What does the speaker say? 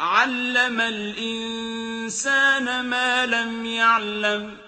عَلَّمَ الْإِنسَانَ مَا لَمْ يَعْلَمْ